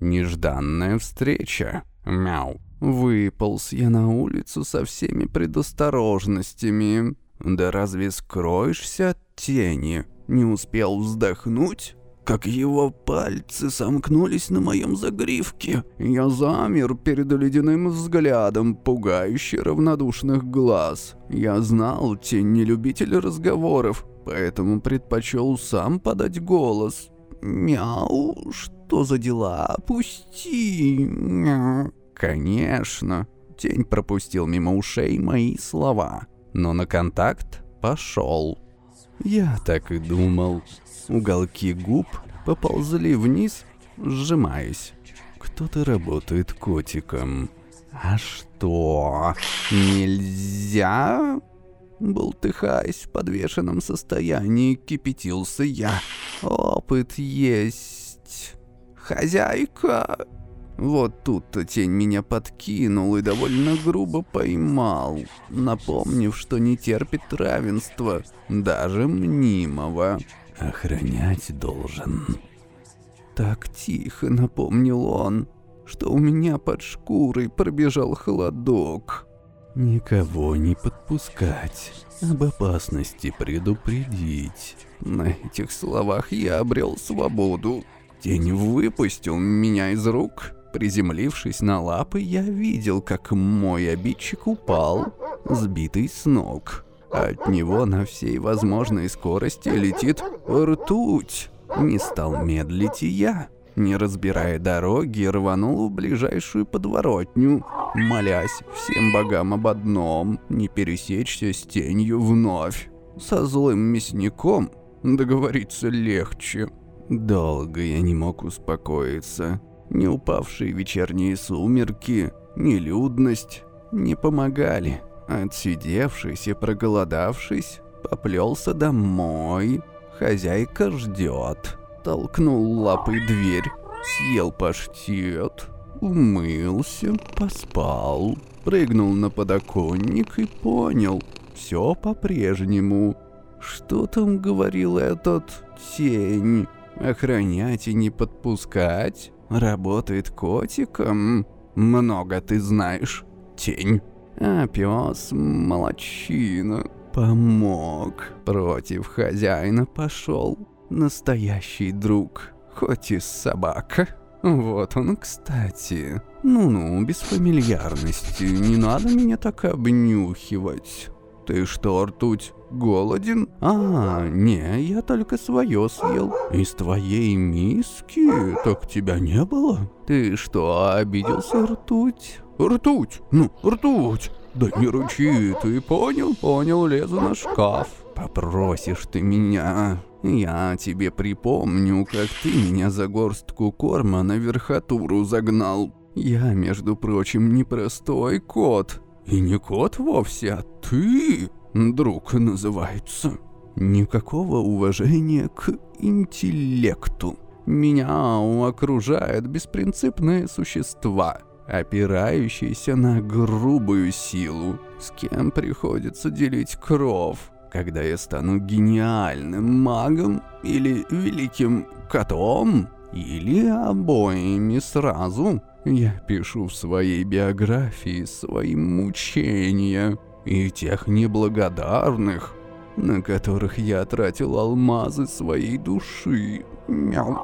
Нежданная встреча. Мяу. Выполз я на улицу со всеми предосторожностями. Да разве скроешься от тени? Не успел вздохнуть, как его пальцы сомкнулись на моем загривке. Я замер перед ледяным взглядом пугающе равнодушных глаз. Я знал, тень не любитель разговоров, поэтому предпочел сам подать голос. «Мяу, что за дела? Пусти!» Мяу. «Конечно!» Тень пропустил мимо ушей мои слова, но на контакт пошел. Я так и думал. Уголки губ поползли вниз, сжимаясь. Кто-то работает котиком. А что, нельзя? Болтыхаясь в подвешенном состоянии, кипятился я. Опыт есть. Хозяйка, вот тут-то тень меня подкинул и довольно грубо поймал, напомнив, что не терпит равенства, даже мнимого. Охранять должен. Так тихо напомнил он, что у меня под шкурой пробежал холодок. Никого не подпускать, об опасности предупредить. На этих словах я обрел свободу. Тень выпустил меня из рук, Приземлившись на лапы, я видел, как мой обидчик упал, сбитый с ног. От него на всей возможной скорости летит ртуть. Не стал медлить и я. Не разбирая дороги, рванул в ближайшую подворотню, молясь всем богам об одном — не пересечься с тенью вновь. Со злым мясником договориться легче. Долго я не мог успокоиться. Ни упавшие вечерние сумерки, ни людность не помогали. Отсидевшись и проголодавшись, поплелся домой. Хозяйка ждет. Толкнул лапой дверь, съел паштет, умылся, поспал, прыгнул на подоконник и понял, все по-прежнему. Что там говорил этот тень? Охранять и не подпускать? Работает котиком? Много ты знаешь, тень. А пес молочина. Помог. Против хозяина пошел. Настоящий друг. Хоть и собака. Вот он, кстати. Ну-ну, без фамильярности. Не надо меня так обнюхивать. Ты что, ртуть, голоден? А, не, я только свое съел. Из твоей миски? Так тебя не было? Ты что, обиделся, ртуть? Ртуть, ну, ртуть. Да не ручи, ты понял, понял, лезу на шкаф. Попросишь ты меня, я тебе припомню, как ты меня за горстку корма на верхотуру загнал. Я, между прочим, непростой кот. И не кот вовсе, а ты, друг, называется. Никакого уважения к интеллекту. Меня окружают беспринципные существа, опирающиеся на грубую силу. С кем приходится делить кров, когда я стану гениальным магом или великим котом, или обоими сразу. Я пишу в своей биографии свои мучения и тех неблагодарных, на которых я тратил алмазы своей души. Мяу.